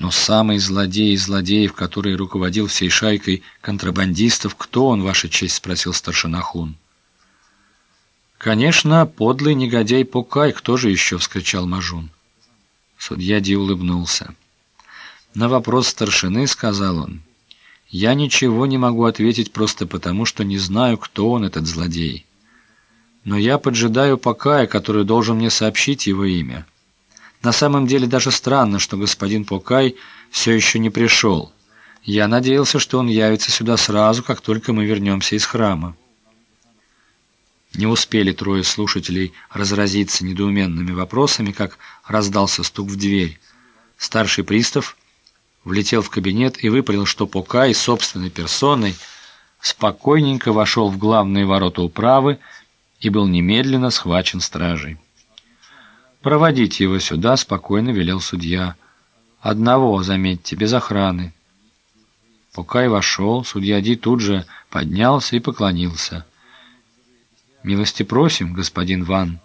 Но самый злодей из злодеев, который руководил всей шайкой контрабандистов, кто он, ваша честь, спросил старшина Хун. «Конечно, подлый негодяй Пукай, кто же еще?» — вскричал Мажун. Судья Ди улыбнулся. На вопрос старшины сказал он, «Я ничего не могу ответить просто потому, что не знаю, кто он, этот злодей. Но я поджидаю Покая, который должен мне сообщить его имя. На самом деле даже странно, что господин Покай все еще не пришел. Я надеялся, что он явится сюда сразу, как только мы вернемся из храма». Не успели трое слушателей разразиться недоуменными вопросами, как раздался стук в дверь. Старший пристав влетел в кабинет и выпалил, что Покай собственной персоной спокойненько вошел в главные ворота управы и был немедленно схвачен стражей. «Проводите его сюда», — спокойно велел судья. «Одного, заметьте, без охраны». Покай вошел, судья Ди тут же поднялся и поклонился. «Милости просим, господин Ван».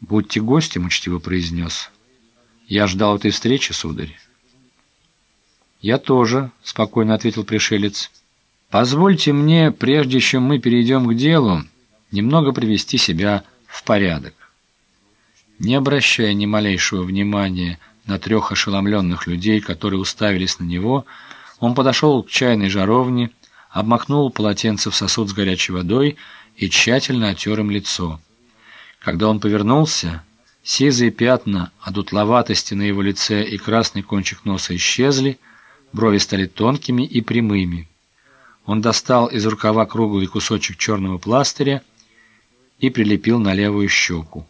«Будьте гостем», — учтиво произнес. «Я ждал этой встречи, сударь». «Я тоже», — спокойно ответил пришелец. «Позвольте мне, прежде чем мы перейдем к делу, немного привести себя в порядок». Не обращая ни малейшего внимания на трех ошеломленных людей, которые уставились на него, он подошел к чайной жаровне, обмакнул полотенце в сосуд с горячей водой и тщательно отер им лицо. Когда он повернулся, сизые пятна от утловатости на его лице и красный кончик носа исчезли, брови стали тонкими и прямыми. Он достал из рукава круглый кусочек черного пластыря и прилепил на левую щеку.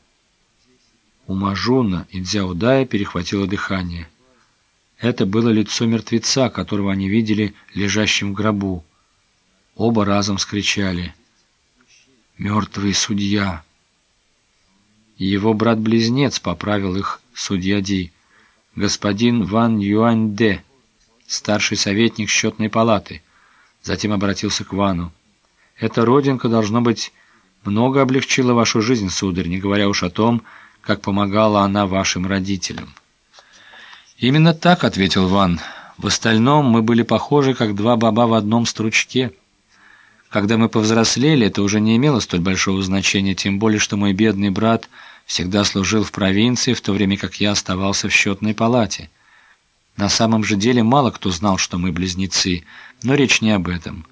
У Мажуна и Дзяудая перехватило дыхание. Это было лицо мертвеца, которого они видели лежащим в гробу. Оба разом скричали — мертвый судья. Его брат-близнец поправил их судья Ди, господин Ван Юаньде, старший советник счетной палаты. Затем обратился к Вану. «Эта родинка, должно быть, много облегчила вашу жизнь, сударь, не говоря уж о том, как помогала она вашим родителям». «Именно так», — ответил Ван. «В остальном мы были похожи, как два баба в одном стручке». Когда мы повзрослели, это уже не имело столь большого значения, тем более, что мой бедный брат всегда служил в провинции, в то время как я оставался в счетной палате. На самом же деле мало кто знал, что мы близнецы, но речь не об этом.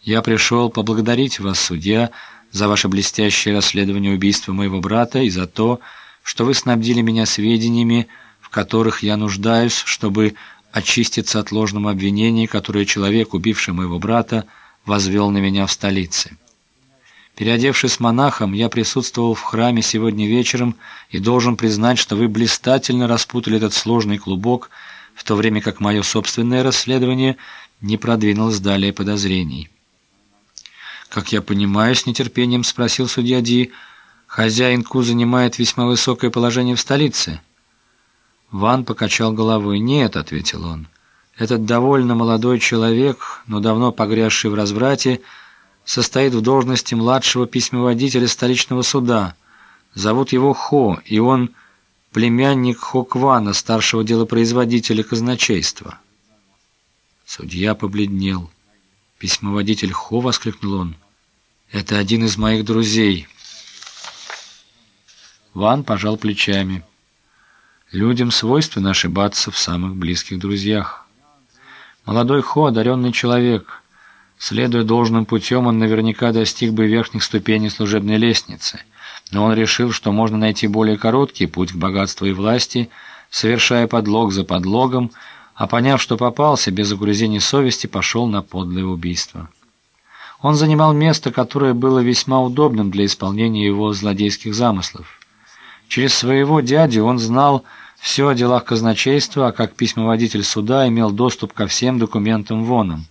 Я пришел поблагодарить вас, судья, за ваше блестящее расследование убийства моего брата и за то, что вы снабдили меня сведениями, в которых я нуждаюсь, чтобы очиститься от ложного обвинения, которое человек, убивший моего брата, возвел на меня в столице. Переодевшись монахом, я присутствовал в храме сегодня вечером и должен признать, что вы блистательно распутали этот сложный клубок, в то время как мое собственное расследование не продвинулось далее подозрений. «Как я понимаю, с нетерпением спросил судья Ди, хозяин Ку занимает весьма высокое положение в столице». Ван покачал головой. «Нет», — ответил он, — этот довольно молодой человек, но давно погрязший в разврате, состоит в должности младшего письмоводителя столичного суда. Зовут его Хо, и он племянник Хо Квана, старшего делопроизводителя казначейства. Судья побледнел. «Письмоводитель Хо!» — воскликнул он. «Это один из моих друзей». Ван пожал плечами. «Людям свойственно ошибаться в самых близких друзьях». Молодой Хо – одаренный человек. Следуя должным путем, он наверняка достиг бы верхних ступеней служебной лестницы. Но он решил, что можно найти более короткий путь к богатству и власти, совершая подлог за подлогом, а поняв, что попался, без угрызений совести пошел на подлое убийство. Он занимал место, которое было весьма удобным для исполнения его злодейских замыслов. Через своего дядю он знал, все о делах казначейства, а как письмоводитель суда имел доступ ко всем документам вонам.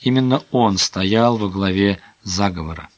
Именно он стоял во главе заговора.